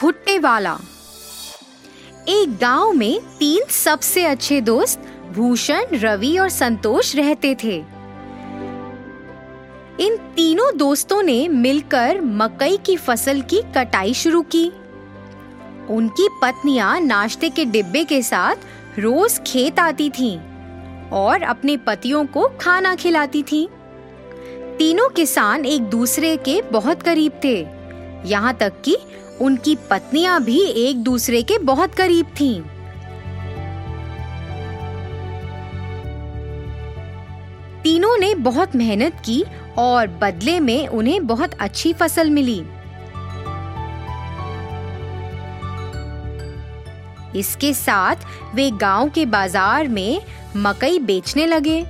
भुट्टे वाला एक गाँव में तीन सबसे अच्छे दोस्त भूषण, रवि और संतोष रहते थे। इन तीनों दोस्तों ने मिलकर मकई की फ़सल की कटाई शुरू की। उनकी पत्नियाँ नाश्ते के डिब्बे के साथ रोज खेत आती थीं और अपने पतियों को खाना खिलाती थीं। तीनों किसान एक दूसरे के बहुत करीब थे, यहाँ तक कि उनकी पत्नियाँ भी एक दूसरे के बहुत करीब थीं। तीनों ने बहुत मेहनत की और बदले में उन्हें बहुत अच्छी फ़सल मिली इसके साथ वे गाँव के बाज़ार में मकई बेचने लगे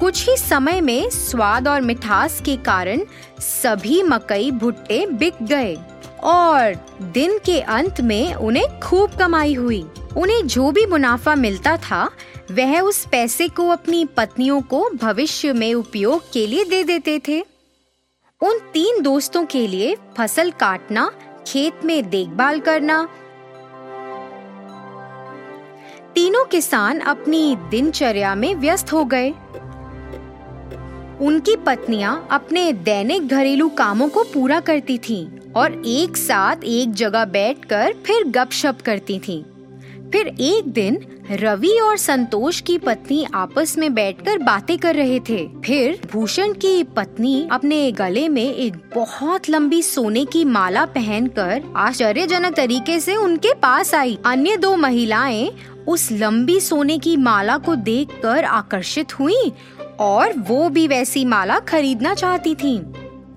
कुछ ही समय में स्वाद और मिठास के कारण सभी मकई भुट्टे बिक गए और दिन के अंत में उन्हें खूब कमाई हुई। उन्हें जो भी मुनाफा मिलता था, वह उस पैसे को अपनी पत्नियों को भविष्य में उपयोग के लिए दे देते थे। उन तीन दोस्तों के लिए फ़सल काटना, खेत में देखभाल करना, तीनों किसान अपनी दिनचर्या में व्यस्त हो गए। उनकी पत्नियाँ अपने दैनिक घरेलू कामों को पूरा करती थीं और एक साथ एक जगह बैठकर फिर गपशप करती थीं। फिर एक दिन रवि और संतोष की पत्नी आपस में बैठकर बातें कर रहे थे फिर भूषण की पत्नी अपने गले में एक बहुत लंबी सोने की माला पहनकर आश्चर्यजनक तरीके से उनके पास आई अन्य दो महिलाएँ उस लंबी सोने की माला को देखकर आकर्षित हुईं और वो भी वैसी माला खरीदना चाहती थी।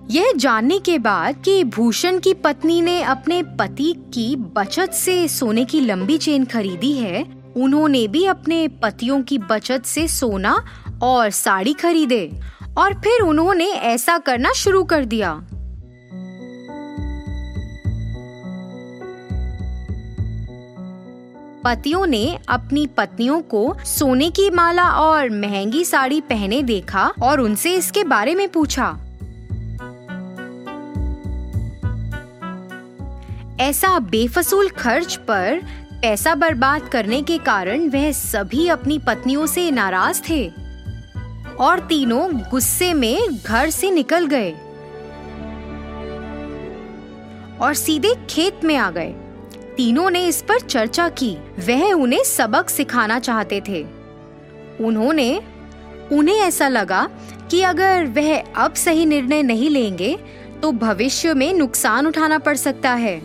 यह जानने के बाद कि भूषण की पत्नी ने अपने पति की बचत से सोने की लंबी चेन खरीदी है, उन्होंने भी अपने पतियों की बचत से सोना और साड़ी खरीदे और फिर उन्होंने ऐसा करना शुरू कर दिया। पतियों ने अपनी पत्नियों को सोने की माला और महँगी साड़ी पहने देखा और उनसे इसके बारे में पूछा। ऐसा बेफसूल खर्च पर पैसा बर्बाद करने के कारण वह सभी अपनी पत्नियों से नाराज़ थे और तीनों गुस्से में घर से निकल गए और सीधे खेत में आ गए। तीनों ने इस पर चर्चा की। वह उन्हें सबक सिखाना चाहते थे। उन्होंने, उन्हें ऐसा लगा कि अगर वह अब सही निर्णय नहीं लेंगे तो भविष्य में नुकसान उठाना पड़ सकता है।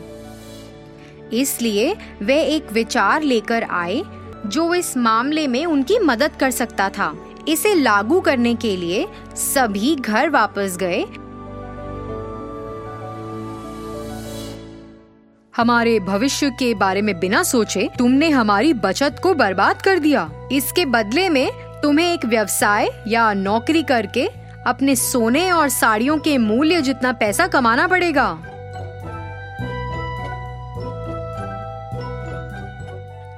इसलिए वे एक विचार लेकर आए, जो इस मामले में उनकी मदद कर सकता था। इसे लागू करने के लिए सभी घर वापस गए हमारे भविष्य के बारे में बिना सोचे तुमने हमारी बचत को बर्बाद कर दिया। इसके बदले में तुम्हें एक व्यवसाय या नौकरी करके अपने सोने और साड़ियों के मूल्य जितना पैसा कमाना पड़ेगा।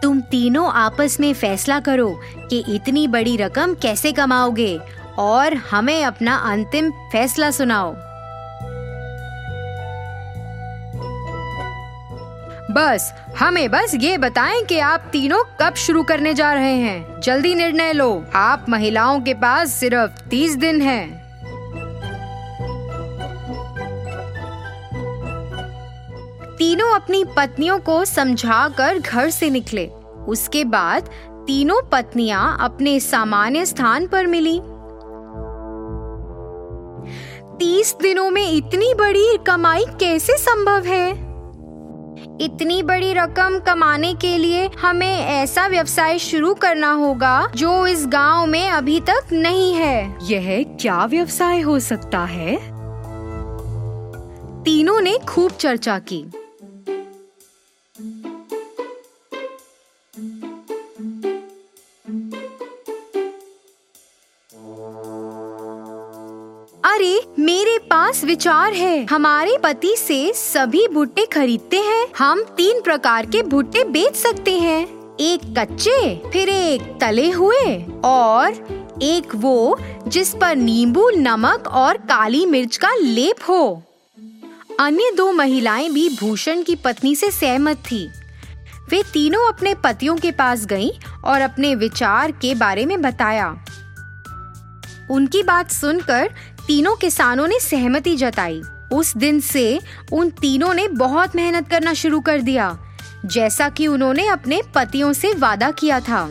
तुम तीनों आपस में फैसला करो कि इतनी बड़ी रकम कैसे कमाओगे और हमें अपना अंतिम फैसला सुनाओ। बस, हमें बस ये बताएँ कि आप तीनों कब शुरू करने जा रहे हैं? जल्दी निर्णय लो। आप महिलाओं के पास सिर्फ़ तीस दिन हैं। तीनों अपनी पत्नियों को समझाकर घर से निकले। उसके बाद तीनों पत्नियाँ अपने सामान्य स्थान पर मिली। तीस दिनों में इतनी बड़ी कमाई कैसे संभव है? इतनी बड़ी रकम कमाने के लिए हमें ऐसा व्यवसाय शुरू करना होगा जो इस गाँव में अभी तक नहीं है। यह क्या व्यवसाय हो सकता है? तीनों ने खूब चर्चा की। पास विचार है। हमारे पति से सभी भुट्टे खरीदते हैं। हम तीन प्रकार के भुट्टे बेच सकते हैं। एक कच्चे, फिर एक तले हुए और एक वो जिस पर नींबू, नमक और काली मिर्च का लेप हो। अन्य दो महिलाएँ भी भूषण की पत्नी से सहमत थी। वे तीनों अपने पतियों के पास गईं और अपने विचार के बारे में बताया। उनकी बात सुनकर तीनों किसानों ने सहमति जताई। उस दिन से उन तीनों ने बहुत मेहनत करना शुरू कर दिया, जैसा कि उन्होंने अपने पतियों से वादा किया था।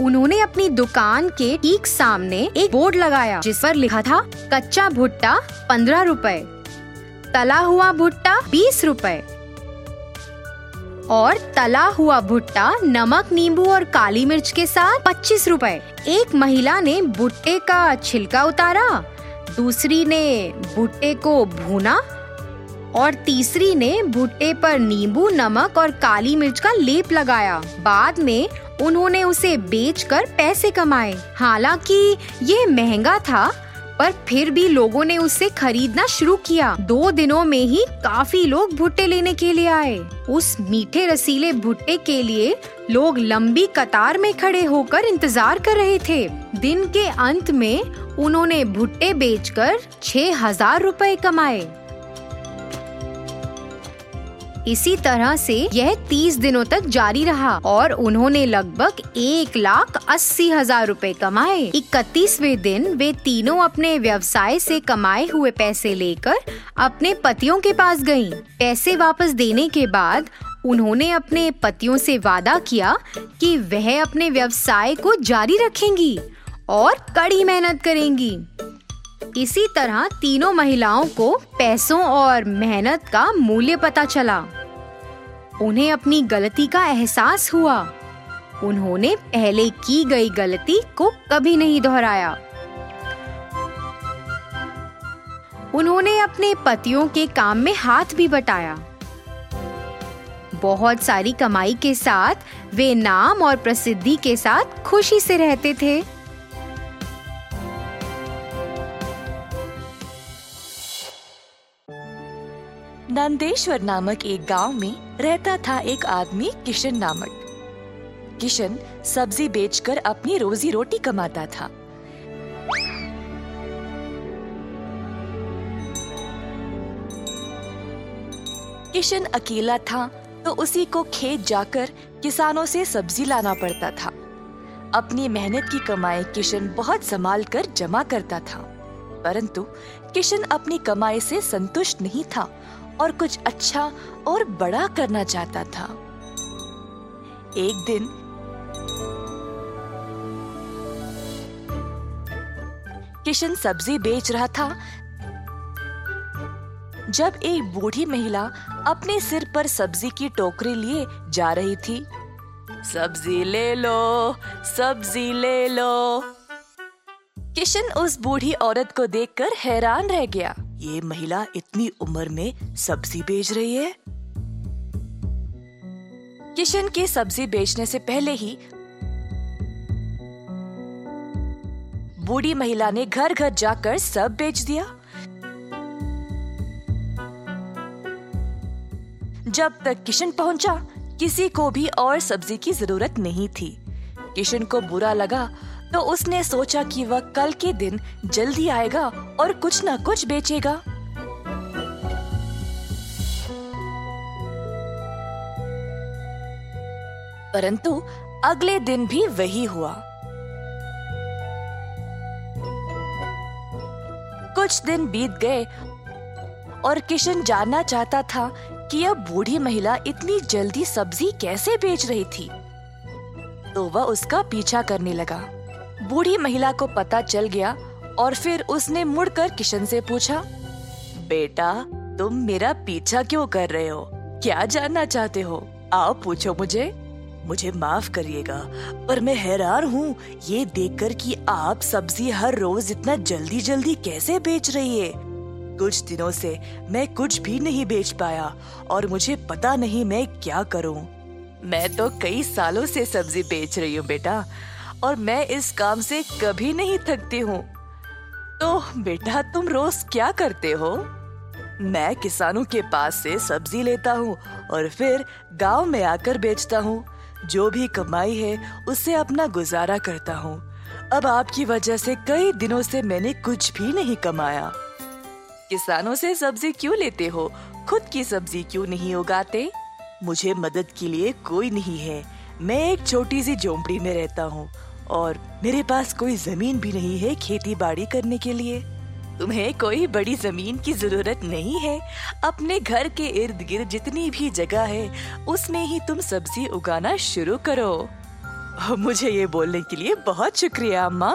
उन्होंने अपनी दुकान के ठीक सामने एक बोर्ड लगाया, जिस पर लिखा था, कच्चा भुट्टा पंद्रह रुपए, तला हुआ भुट्टा बीस रुपए और तला हुआ भुट्टा नमक, नींबू और काली मिर्च के साथ पच्चीस रुपए। एक महिला ने भुट्टे का छिलका उतारा दूसरी ने भुट्टे को भूना और तीसरी ने भुट्टे पर नींबू, नमक और काली मिर्च का लेप लगाया। बाद में उन्होंने उसे बेचकर पैसे कमाए। हालाँकि ये महँगा था, पर फिर भी लोगों ने उसे खरीदना शुरू किया। दो दिनों में ही काफ़ी लोग भुट्टे लेने के लिए आए। उस मीठे रसीले भुट्टे के लिए लोग लंबी कतार में खड़े होकर इंतज़ार कर रहे थे। दिन के अंत में उन्होंने भुट्टे बेचकर छह हज़ार रुपए कमाए। इसी तरह से यह तीस दिनों तक जारी रहा और उन्होंने लगभग एक लाख अस्सी हज़ार रूपए कमाए। इकतीसवे दिन वे तीनों अपने व्यवसाय से कमाए हुए पैसे लेकर अपने पतियों के पास गई पैसे वापस देने के बाद उन्होंने अपने पतियों से वादा किया कि वह अपने व्यवसाय को जारी रखेंगी। और कड़ी मेहनत करेंगी। इसी तरह तीनों महिलाओं को पैसों और मेहनत का मूल्य पता चला। उन्हें अपनी गलती का एहसास हुआ। उन्होंने पहले की गई गलती को कभी नहीं दोहराया। उन्होंने अपने पतियों के काम में हाथ भी बटाया। बहुत सारी कमाई के साथ वे नाम और प्रसिद्धि के साथ खुशी से रहते थे। नंदेश्वर नामक एक गाँव में रहता था एक आदमी किशन नामक। किशन सब्ज़ी बेचकर अपनी रोजी रोटी कमाता था। किशन अकेला था तो उसी को खेत जाकर किसानों से सब्ज़ी लाना पड़ता था। अपनी मेहनत की कमाई किशन बहुत संभाल कर जमा करता था, परंतु किशन अपनी कमाई से संतुष्ट नहीं था। और कुछ अच्छा और बड़ा करना चाहता था। एक दिन किशन सब्ज़ी बेच रहा था, जब एक बूढ़ी महिला अपने सिर पर सब्ज़ी की टोकरी लिए जा रही थी। सब्ज़ी ले लो, सब्ज़ी ले लो। किशन उस बूढ़ी औरत को देखकर हैरान रह गया। ये महिला इतनी उम्र में सब्ज़ी बेच रही है? किशन के सब्ज़ी बेचने से पहले ही बूढ़ी महिला ने घर घर जाकर सब बेच दिया। जब तक किशन पहुँचा, किसी को भी और सब्ज़ी की ज़रूरत नहीं थी। किशन को बुरा लगा तो उसने सोचा कि वह कल के दिन जल्दी आएगा और कुछ न कुछ बेचेगा। परंतु अगले दिन भी वही हुआ। कुछ दिन बीत गए और किशन जानना चाहता था कि यह बूढ़ी महिला इतनी जल्दी सब्ज़ी कैसे बेच रही थी। तो वह उसका पीछा करने लगा। बूढ़ी महिला को पता चल गया और फिर उसने मुड़कर किशन से पूछा, बेटा, तुम मेरा पीछा क्यों कर रहे हो? क्या जानना चाहते हो? आओ पूछो मुझे। मुझे माफ़ करिएगा, पर मैं हैरान हूँ। ये देखकर कि आप सब्ज़ी हर रोज इतना जल्दी जल्दी कैसे बेच रही है? कुछ दिनों से मैं कुछ भी नहीं बेच पाया और मुझे पता नहीं मैं क्या करूँ। मैं तो कई सालों से सब्ज़ी बेच रही हूँ, बेटा। और मैं इस काम से कभी नहीं थकती हूँ। तो बेटा, तुम रोज क्या करते हो? मैं किसानों के पास से सब्ज़ी लेता हूँ और फिर गाँव में आकर बेचता हूँ। जो भी कमाई है, उससे अपना गुजारा करता हूँ। अब आपकी वजह से कई दिनों से मैंने कुछ भी नहीं कमाया। किसानों से सब्ज़ी क्यों लेते हो? खुद की सब्ज़ी क्यों नहीं उगाते? मुझे मदद के लिए कोई नहीं है। मैं एक छोटी सी झोंपड़ी में रहता हूँ। और मेरे पास कोई ज़मीन भी नहीं है खेती बाड़ी करने के लिए। तुम्हें कोई बड़ी ज़मीन की ज़रूरत नहीं है। अपने घर के इर्द गिर्द जितनी भी जगह है, उसमें ही तुम सब्ज़ी उगाना शुरू करो। मुझे ये बोलने के लिए बहुत शुक्रिया, अम्मा।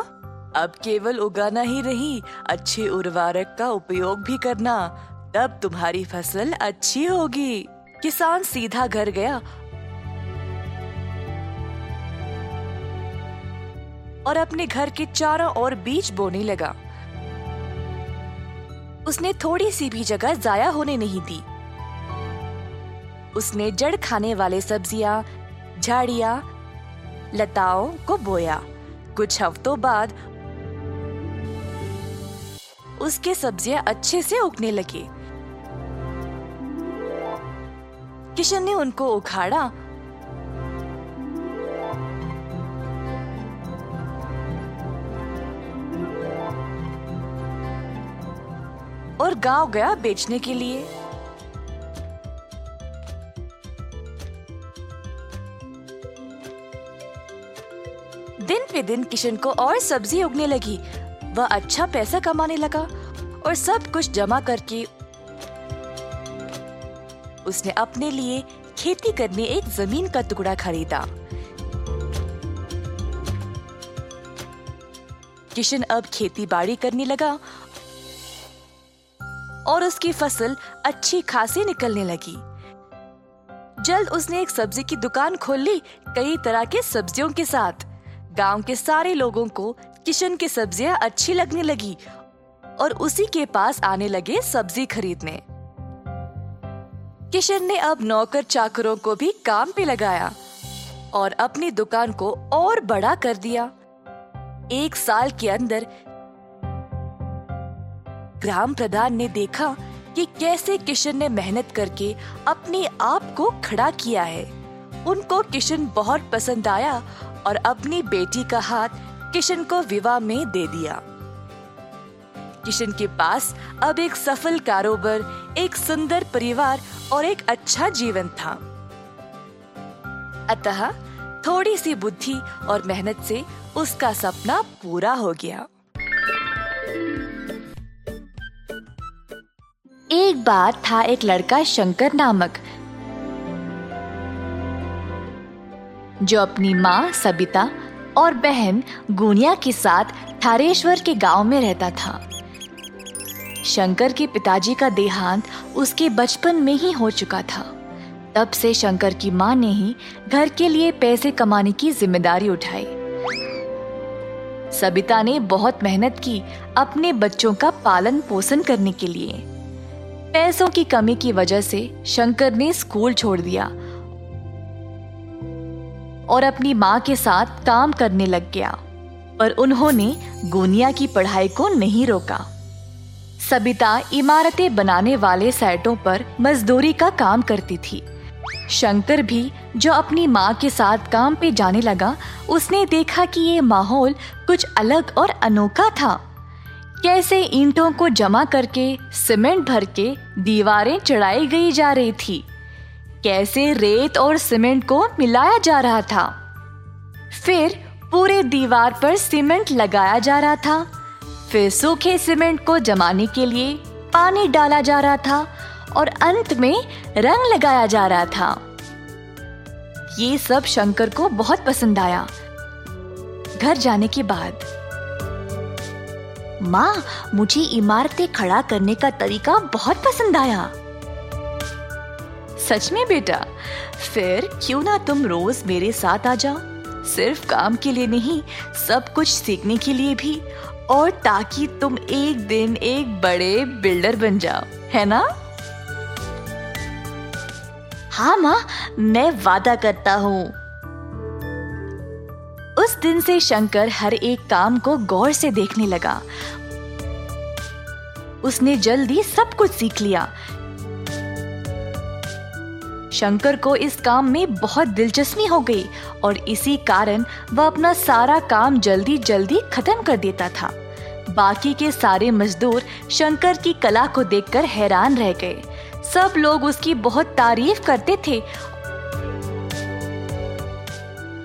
अब केवल उगाना ही नहीं, अच्छे उर्वरक का उपयोग भी करना। तब तुम्हारी फ़सल अच्छी होगी। किसान सीधा घर गया और अपने घर के चारों ओर बीज बोने लगा। उसने थोड़ी सी भी जगह जाया होने नहीं दी। उसने जड़ खाने वाले सब्ज़ियाँ, झाड़ियाँ, लताओं को बोया। कुछ हफ्तों बाद उसके सब्ज़ियाँ अच्छे से उगने लगे। किशन ने उनको उखाड़ा गाँव गया बेचने के लिए। दिन पे दिन किशन को और सब्ज़ी उगने लगी। वह अच्छा पैसा कमाने लगा और सब कुछ जमा करके उसने अपने लिए खेती करने एक ज़मीन का टुकड़ा खरीदा। किशन अब खेती बाड़ी करने लगा और उसकी फ़सल अच्छी खासी निकलने लगी। जल्द उसने एक सब्ज़ी की दुकान खोल ली कई तरह के सब्जियों के साथ। गाँव के सारे लोगों को किशन की सब्ज़ियाँ अच्छी लगने लगी और उसी के पास आने लगे सब्ज़ी खरीदने। किशन ने अब नौकर चाकरों को भी काम पे लगाया और अपनी दुकान को और बड़ा कर दिया। एक साल के अंदर ग्राम प्रधान ने देखा कि कैसे किशन ने मेहनत करके अपने आप को खड़ा किया है। उनको किशन बहुत पसंद आया और अपनी बेटी का हाथ किशन को विवाह में दे दिया। किशन के पास अब एक सफल कारोबार, एक सुंदर परिवार और एक अच्छा जीवन था। अतः थोड़ी सी बुद्धि और मेहनत से उसका सपना पूरा हो गया। एक बार था एक लड़का शंकर नामक, जो अपनी माँ सबिता और बहन गुनिया के साथ थारेश्वर के गाँव में रहता था। शंकर के पिताजी का देहांत उसके बचपन में ही हो चुका था। तब से शंकर की माँ ने ही घर के लिए पैसे कमाने की ज़िम्मेदारी उठाई। सबिता ने बहुत मेहनत की अपने बच्चों का पालन पोषण करने के लिए। पैसों की कमी की वजह से शंकर ने स्कूल छोड़ दिया और अपनी माँ के साथ काम करने लग गया। पर उन्होंने गोनिया की पढ़ाई को नहीं रोका। सबिता इमारतें बनाने वाले साइटों पर मजदूरी का काम करती थी। शंकर भी जो अपनी माँ के साथ काम पे जाने लगा, उसने देखा कि ये माहौल कुछ अलग और अनोखा था। कैसे ईंटों को जमा करके, सीमेंट भर के दीवारें चढ़ाई गई जा रही थी? कैसे रेत और सीमेंट को मिलाया जा रहा था? फिर पूरे दीवार पर सीमेंट लगाया जा रहा था। फिर सूखे सीमेंट को जमाने के लिए पानी डाला जा रहा था और अंत में रंग लगाया जा रहा था। ये सब शंकर को बहुत पसंद आया। घर जाने के बाद माँ, मुझे इमारतें खड़ा करने का तरीका बहुत पसंद आया। सच में बेटा, फिर क्यों ना तुम रोज मेरे साथ आ जाओ? सिर्फ़ काम के लिए नहीं, सब कुछ सीखने के लिए भी, और ताकि तुम एक दिन एक बड़े बिल्डर बन जाओ, है ना? हाँ माँ, मैं वादा करता हूँ। उस दिन से शंकर हर एक काम को गौर से देखने लगा। उसने जल्दी सब कुछ सीख लिया। शंकर को इस काम में बहुत दिलचस्पी हो गई और इसी कारण वह अपना सारा काम जल्दी जल्दी खत्म कर देता था। बाकी के सारे मजदूर शंकर की कला को देखकर हैरान रह गए। सब लोग उसकी बहुत तारीफ़ करते थे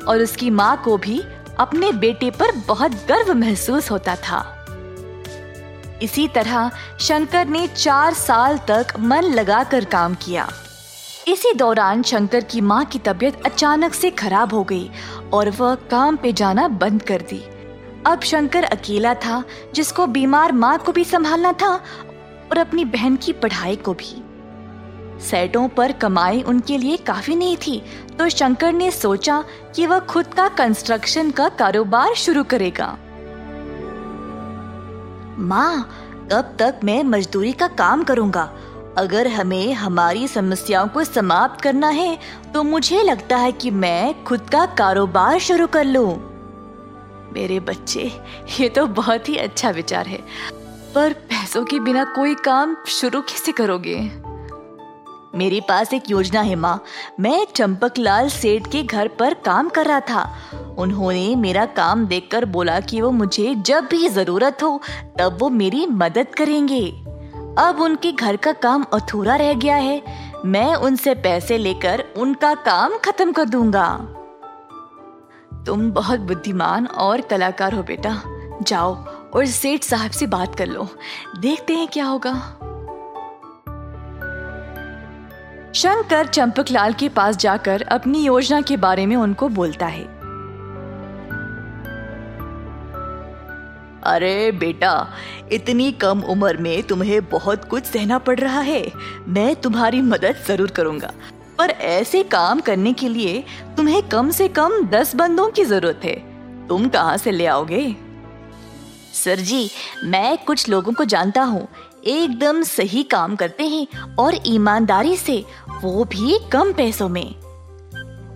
और उसकी माँ को भी अपने बेटे पर बहुत गर्व महसूस होता था। इसी तरह शंकर ने चार साल तक मन लगाकर काम किया। इसी दौरान शंकर की माँ की तबीयत अचानक से खराब हो गई और वह काम पे जाना बंद कर दी। अब शंकर अकेला था, जिसको बीमार माँ को भी संभालना था और अपनी बहन की पढ़ाई को भी। सेटों पर कमाई उनके लिए काफ़ी नहीं थी तो शंकर ने सोचा कि वह खुद का कंस्ट्रक्शन का कारोबार शुरू करेगा। माँ कब तक मैं मजदूरी का काम करूँगा। अगर हमें हमारी समस्याओं को समाप्त करना है तो मुझे लगता है कि मैं खुद का कारोबार शुरू कर लूँ। मेरे बच्चे, ये तो बहुत ही अच्छा विचार है। पर पैसों के बिना कोई काम शुरू कैसे करोगे? मेरे पास एक योजना है, माँ। मैं चंपकलाल सेठ के घर पर काम कर रहा था। उन्होंने मेरा काम देखकर बोला कि वो मुझे जब भी ज़रूरत हो, तब वो मेरी मदद करेंगे। अब उनके घर का काम अधूरा रह गया है। मैं उनसे पैसे लेकर उनका काम खत्म कर दूँगा। तुम बहुत बुद्धिमान और कलाकार हो, बेटा। जाओ और सेठ साहब से बात कर लो। देखते हैं क्या होगा। शंकर चंपकलाल के पास जाकर अपनी योजना के बारे में उनको बोलता है। अरे बेटा इतनी कम उम्र में तुम्हें बहुत कुछ सहना पड़ रहा है। मैं तुम्हारी मदद ज़रूर करूँगा। पर ऐसे काम करने के लिए तुम्हें कम से कम दस बंदों की ज़रूरत है। तुम कहाँ से ले आओगे? सर जी मैं कुछ लोगों को जानता हूँ। एकदम सही काम करते हैं और ईमानदारी से वो भी कम पैसों में।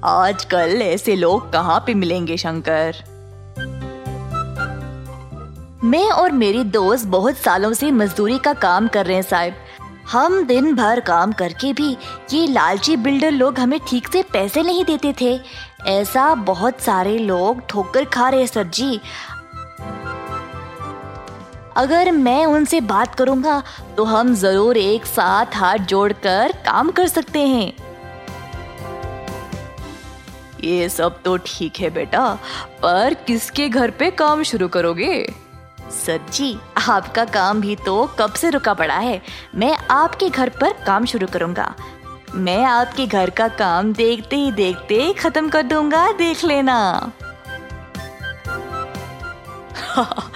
आजकल ऐसे लोग कहाँ पे मिलेंगे, शंकर? मैं और मेरी दोस्त बहुत सालों से मजदूरी का काम कर रहे हैं साहब। हम दिन भर काम करके भी ये लालची बिल्डर लोग हमें ठीक से पैसे नहीं देते थे। ऐसा बहुत सारे लोग ठोकर खा रहे सर जी। अगर मैं उनसे बात करूँगा तो हम ज़रूर एक साथ हाथ जोड़कर काम कर सकते हैं। ये सब तो ठीक है बेटा, पर किसके घर पे काम शुरू करोगे? सर जी, आपका काम भी तो कब से रुका पड़ा है? मैं आपके घर पर काम शुरू करूँगा। मैं आपके घर का काम देखते ही देखते खत्म कर दूँगा, देख लेना।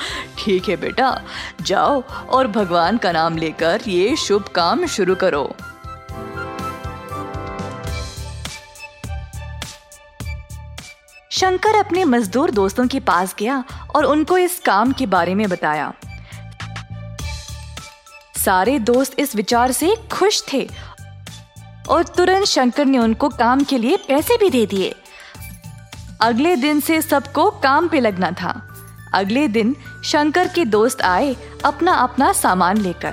ठीक है बेटा। जाओ और भगवान का नाम लेकर ये शुभ काम शुरू करो। शंकर अपने मजदूर दोस्तों के पास गया और उनको इस काम के बारे में बताया। सारे दोस्त इस विचार से खुश थे और तुरंत शंकर ने उनको काम के लिए पैसे भी दे दिए। अगले दिन से सबको काम पे लगना था। अगले दिन शंकर के दोस्त आए अपना अपना सामान लेकर।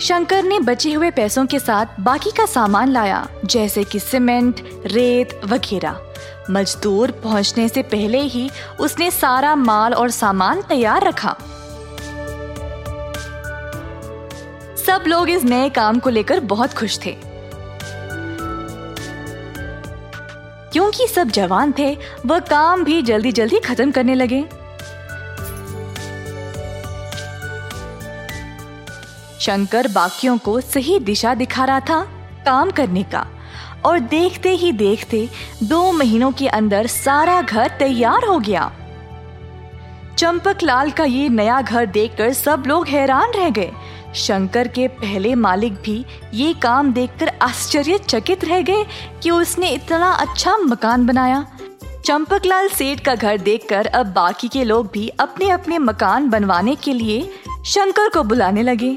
शंकर ने बचे हुए पैसों के साथ बाकी का सामान लाया, जैसे कि सीमेंट, रेत वगैरह। मजदूर पहुँचने से पहले ही उसने सारा माल और सामान तैयार रखा। सब लोग इस नए काम को लेकर बहुत खुश थे। क्योंकि सब जवान थे, वह काम भी जल्दी जल्दी खत्म करने लगे। शंकर बाकियों को सही दिशा दिखा रहा था काम करने का। और देखते ही देखते दो महीनों के अंदर सारा घर तैयार हो गया। चंपक लाल का ये नया घर देखकर सब लोग हैरान रह गए। शंकर के पहले मालिक भी ये काम देखकर आश्चर्यचकित रह गए कि उसने इतना अच्छा मकान बनाया। चंपकलाल सेठ का घर देखकर अब बाकी के लोग भी अपने अपने मकान बनवाने के लिए शंकर को बुलाने लगे।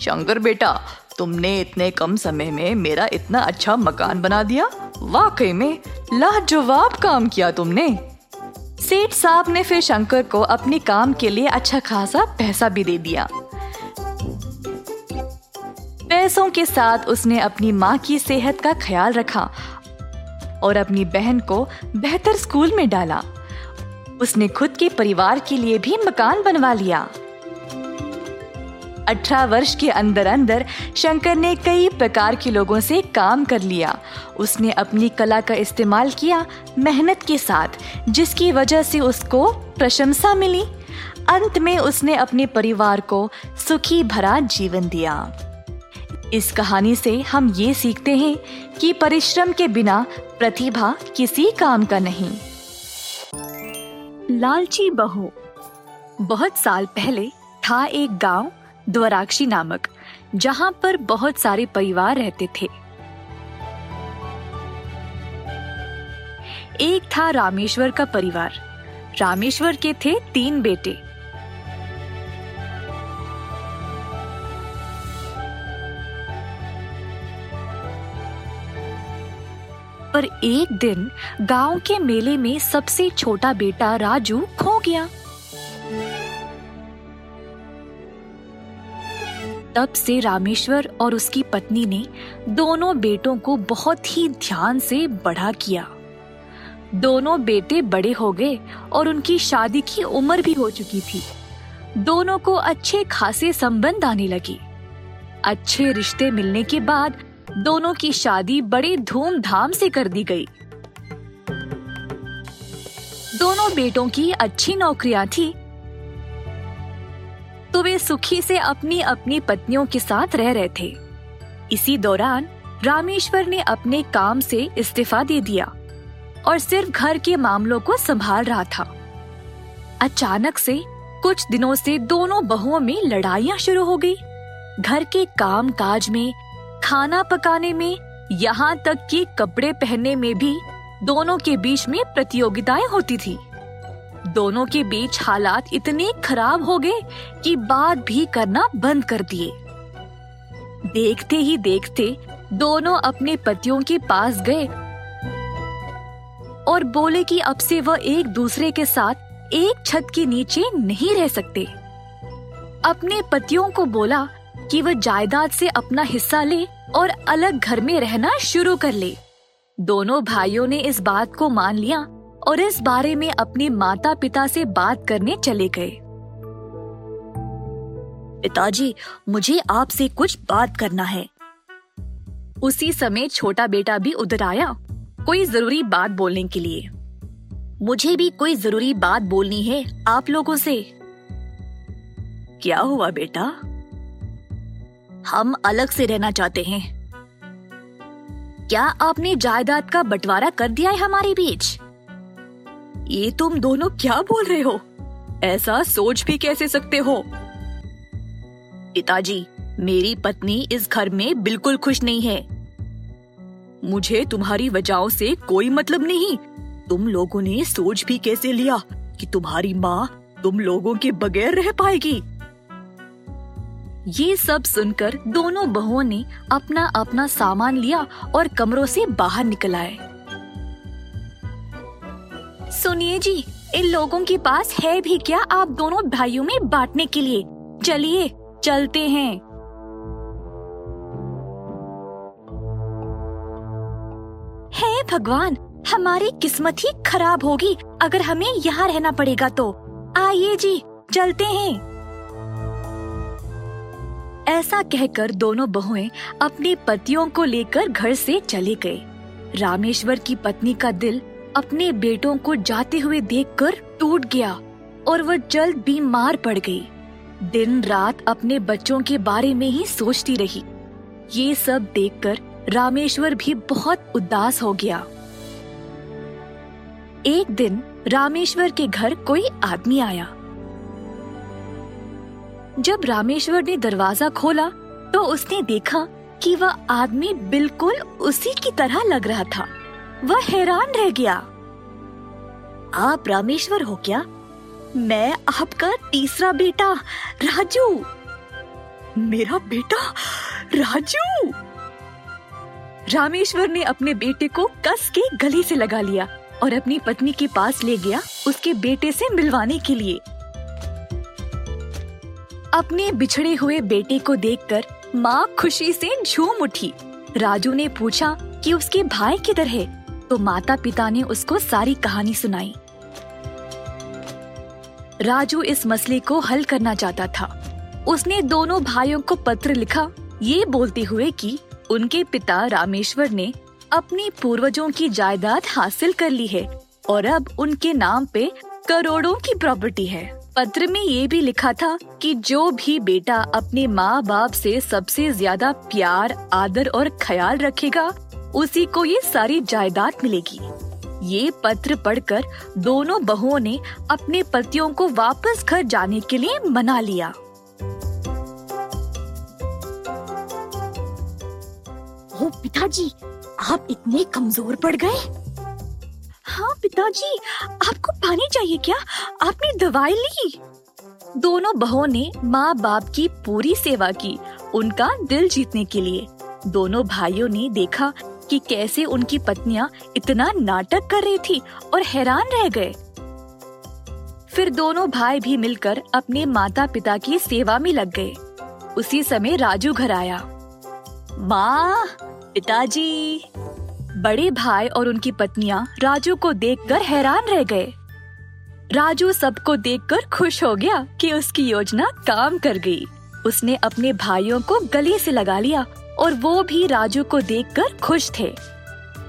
शंकर बेटा, तुमने इतने कम समय में मेरा इतना अच्छा मकान बना दिया। वाकई में लाजवाब काम किया तुमने। सेठ साहब ने फिर शंकर को अपने काम के लिए अच्छा खासा पैसा भी दे दिया। प्रयासों के साथ उसने अपनी माँ की सेहत का ख्याल रखा और अपनी बहन को बेहतर स्कूल में डाला। उसने खुद के परिवार के लिए भी मकान बनवा लिया। अठारह वर्ष के अंदर अंदर शंकर ने कई प्रकार के लोगों से काम कर लिया। उसने अपनी कला का इस्तेमाल किया मेहनत के साथ, जिसकी वजह से उसको प्रशंसा मिली। अंत में उसने अपने परिवार को सुखी भरा जीवन दिया। इस कहानी से हम ये सीखते हैं कि परिश्रम के बिना प्रतिभा किसी काम का नहीं। लालची बहू। बहुत साल पहले था एक गाँव, द्वाराक्षी नामक, जहाँ पर बहुत सारे परिवार रहते थे। एक था रामेश्वर का परिवार। रामेश्वर के थे तीन बेटे। पर एक दिन गाँव के मेले में सबसे छोटा बेटा राजू खो गया। तब से रामेश्वर और उसकी पत्नी ने दोनों बेटों को बहुत ही ध्यान से बड़ा किया। दोनों बेटे बड़े हो गए और उनकी शादी की उम्र भी हो चुकी थी। दोनों को अच्छे खासे संबंध आने लगे। अच्छे रिश्ते मिलने के बाद दोनों की शादी बड़े धूमधाम से कर दी गई। दोनों बेटों की अच्छी नौकरियाँ थी। तो वे सुखी से अपनी अपनी पत्नियों के साथ रह रहे थे। इसी दौरान रामेश्वर ने अपने काम से इस्तीफा दे दिया और सिर्फ़ घर के मामलों को संभाल रहा था। अचानक से कुछ दिनों से दोनों बहुओं में लड़ाइयाँ शुरू हो गई। घर के काम काज में खाना पकाने में, यहाँ तक कि कपड़े पहनने में भी, दोनों के बीच में प्रतियोगिताएँ होती थी। दोनों के बीच हालात इतने खराब हो गए कि बात भी करना बंद कर दिए। देखते ही देखते दोनों अपने पतियों के पास गए और बोले कि अब से वह एक दूसरे के साथ एक छत के नीचे नहीं रह सकते। अपने पतियों को बोला कि वह जायदाद से अपना हिस्सा ले और अलग घर में रहना शुरू कर ले। दोनों भाइयों ने इस बात को मान लिया और इस बारे में अपने माता पिता से बात करने चले गए। पिताजी, मुझे आपसे कुछ बात करना है। उसी समय छोटा बेटा भी उधर आया, कोई ज़रूरी बात बोलने के लिए। मुझे भी कोई ज़रूरी बात बोलनी है आप लोगों से। क्या हुआ बेटा? हम अलग से रहना चाहते हैं। क्या आपने जायदाद का बंटवारा कर दिया है हमारे बीच? ये तुम दोनों क्या बोल रहे हो? ऐसा सोच भी कैसे सकते हो? पिताजी, मेरी पत्नी इस घर में बिल्कुल खुश नहीं है। मुझे तुम्हारी वजहों से कोई मतलब नहीं। तुम लोगों ने सोच भी कैसे लिया कि तुम्हारी माँ तुम लोगों के बगैर रह पाएगी? ये सब सुनकर दोनों बहुओं ने अपना अपना सामान लिया और कमरों से बाहर निकल आए। सुनिए जी, इन लोगों के पास है भी क्या आप दोनों भाइयों में बांटने के लिए? चलिए, चलते हैं। हे भगवान, हमारी किस्मत ही खराब होगी अगर हमें यहाँ रहना पड़ेगा तो। आइए जी, चलते हैं। ऐसा कहकर दोनों बहुएँ अपने पतियों को लेकर घर से चले गए। रामेश्वर की पत्नी का दिल अपने बेटों को जाते हुए देखकर टूट गया और वह जल्द बीमार पड़ गई। दिन रात अपने बच्चों के बारे में ही सोचती रही। ये सब देखकर रामेश्वर भी बहुत उदास हो गया। एक दिन रामेश्वर के घर कोई आदमी आया। जब रामेश्वर ने दरवाज़ा खोला तो उसने देखा कि वह आदमी बिल्कुल उसी की तरह लग रहा था। वह हैरान रह गया। आप रामेश्वर हो क्या? मैं आपका तीसरा बेटा, राजू। मेरा बेटा, राजू। रामेश्वर ने अपने बेटे को कस के गले से लगा लिया और अपनी पत्नी के पास ले गया उसके बेटे से मिलवाने के लिए। अपने बिछड़े हुए बेटे को देखकर माँ खुशी से झूम उठी। राजू ने पूछा कि उसके भाई किधर है? तो माता पिता ने उसको सारी कहानी सुनाई। राजू इस मसले को हल करना चाहता था। उसने दोनों भाइयों को पत्र लिखा, ये बोलते हुए कि उनके पिता रामेश्वर ने अपने पूर्वजों की जायदाद हासिल कर ली है और अब उनके नाम पे करोड़ों की प्रॉपर्टी है। पत्र में ये भी लिखा था कि जो भी बेटा अपने माँ बाप से सबसे ज़्यादा प्यार, आदर और ख्याल रखेगा, उसी को ये सारी जायदाद मिलेगी। ये पत्र पढ़कर दोनों बहुओं ने अपने पतियों को वापस घर जाने के लिए मना लिया। ओ पिताजी, आप इतने कमज़ोर पड़ गए। हाँ पिताजी, आपको पानी चाहिए क्या? आपने दवाई ली? दोनों बहुओं ने माँ बाप की पूरी सेवा की, उनका दिल जीतने के लिए। दोनों भाइयों ने देखा कि कैसे उनकी पत्नियाँ इतना नाटक कर रही थी और हैरान रह गए। फिर दोनों भाई भी मिलकर अपने माता पिता की सेवा में लग गए। उसी समय राजू घर आया। माँ, पिताजी बड़े भाई और उनकी पत्नियाँ राजू को देखकर हैरान रह गए। राजू सबको देखकर खुश हो गया कि उसकी योजना काम कर गई। उसने अपने भाइयों को गले से लगा लिया और वो भी राजू को देखकर खुश थे।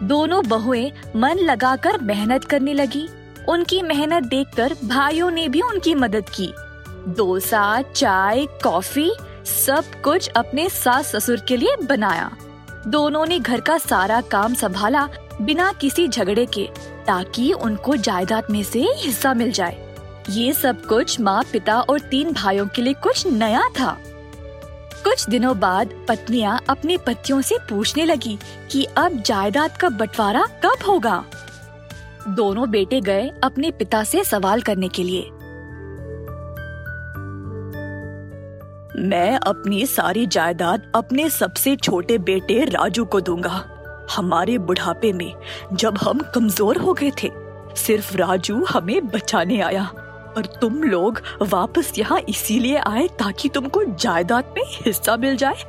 दोनों बहुएँ मन लगाकर मेहनत करने लगी। उनकी मेहनत देखकर भाइयों ने भी उनकी मदद की। डोसा, चाय, कॉफ़ी सब कुछ अपने सास ससुर के लिए बनाया। दोनों ने घर का सारा काम संभाला बिना किसी झगड़े के, ताकि उनको जायदाद में से हिस्सा मिल जाए। ये सब कुछ माँ पिता और तीन भाइयों के लिए कुछ नया था। कुछ दिनों बाद पत्नियाँ अपने पतियों से पूछने लगी कि अब जायदाद का बंटवारा कब होगा। दोनों बेटे गए अपने पिता से सवाल करने के लिए। मैं अपनी सारी जायदाद अपने सबसे छोटे बेटे राजू को दूँगा। हमारे बुढ़ापे में जब हम कमज़ोर हो गए थे, सिर्फ़ राजू हमें बचाने आया और तुम लोग वापस यहाँ इसीलिए आए ताकि तुमको जायदाद में हिस्सा मिल जाए।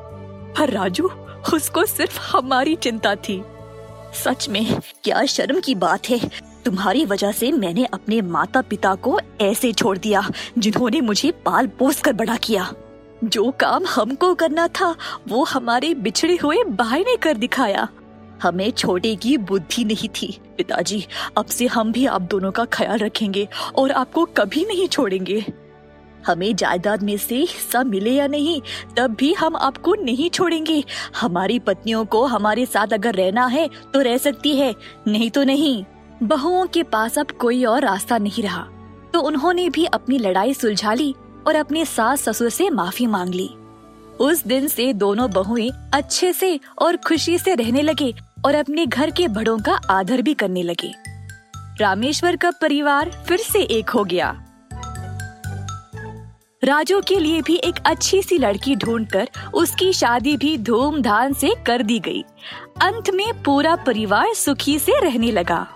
पर राजू, उसको सिर्फ़ हमारी चिंता थी। सच में, क्या शर्म की बात है। तुम्हारी वजह से मैंने अपने माता पिता को ऐसे छोड़ दिया, जिन्होंने मुझे पाल पोस कर बड़ा किया। जो काम हमको करना था, वो हमारे बिछड़े हुए भाई ने कर दिखाया। हमें छोटे की बुद्धि नहीं थी। पिताजी, अब से हम भी आप दोनों का ख्याल रखेंगे और आपको कभी नहीं छोड़ेंगे। हमें जायदाद में से हिस्सा मिले या नहीं, तब भी हम आपको नहीं छोड़ेंगे। हमारी पत्नियों को हमारे साथ अगर रहना है तो रह सकती है। नहीं तो नहीं। बहुओं के पास अब कोई और रास्ता नहीं रहा। तो उन्होंने भी अपनी लड़ाई सुलझा ली। और अपने सास ससुर से माफ़ी मांग ली। उस दिन से दोनों बहुएँ अच्छे से और खुशी से रहने लगे और अपने घर के बड़ों का आदर भी करने लगे। रामेश्वर का परिवार फिर से एक हो गया। राजू के लिए भी एक अच्छी सी लड़की ढूंढकर उसकी शादी भी धूमधाम से कर दी गई। अंत में पूरा परिवार सुखी से रहने लगा।